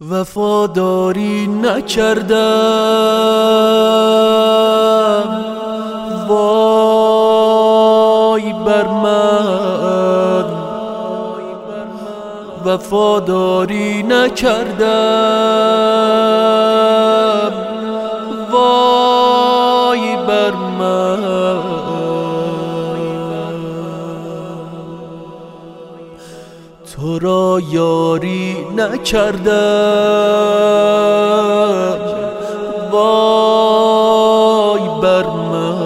وفاداری نکردم. وای بر من. وفاداری نکردم. تو را یاری نکردم. وای بر من.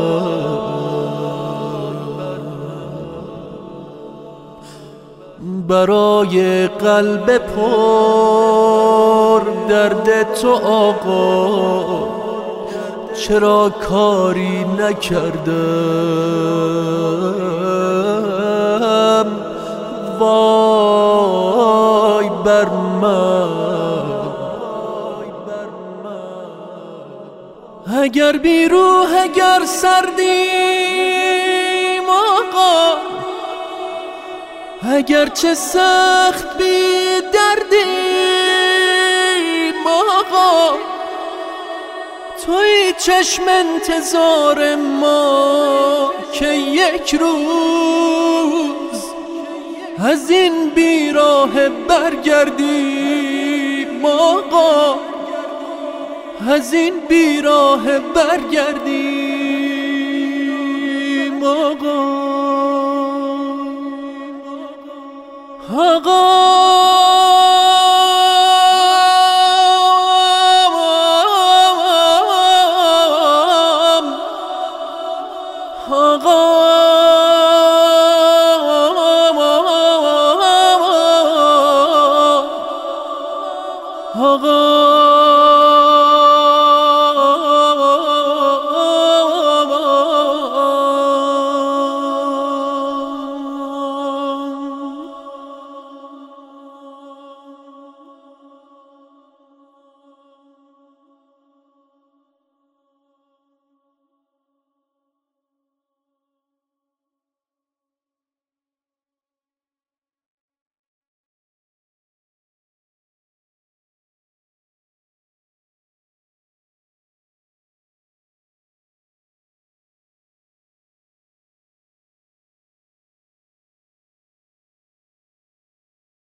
برای قلب پر درد تو آقا. چرا کاری نکردم؟ بر من. اگر بیروح اگر سردیم آقا. اگر چه سخت بی دردیم آقا. توی چشم انتظار ما که یک روز از این بیراه برگردی ماقا از این بیراه برگردیم آقا آقا. آقا.